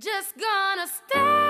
Just gonna stand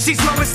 She's Lois Lane,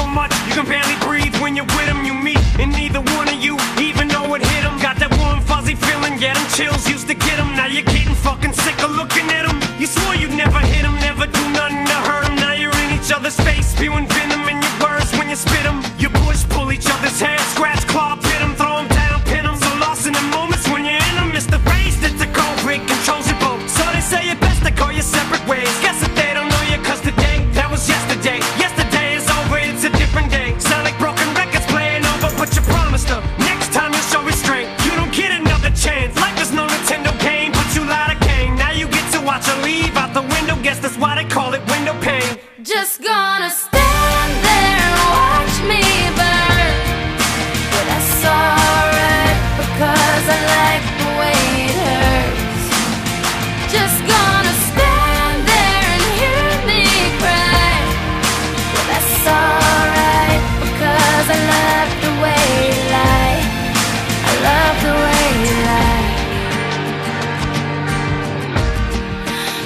so much you can barely breathe when you're with them? You meet, and neither one of you even know it hit them. Got that warm, fuzzy feeling, get them chills, used to get them. Now you're getting fucking sick of looking at them. You swore you'd never hit them, never do nothing to hurt them. Now you're in each other's face, spewing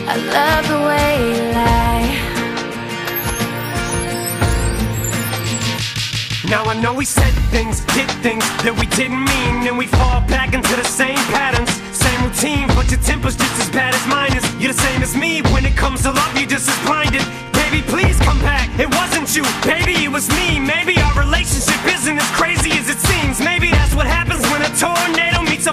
I love the way you lie. Now I know we said things, did things that we didn't mean, and we fall back into the same patterns, routine. But your temper's just as bad as mine is. You're the same as me when it comes to love. You're just as blinded. Baby, please come back. It wasn't you, baby, it was me. Maybe our relationship isn't as crazy as it seems. Maybe that's what happens when a tornado meets a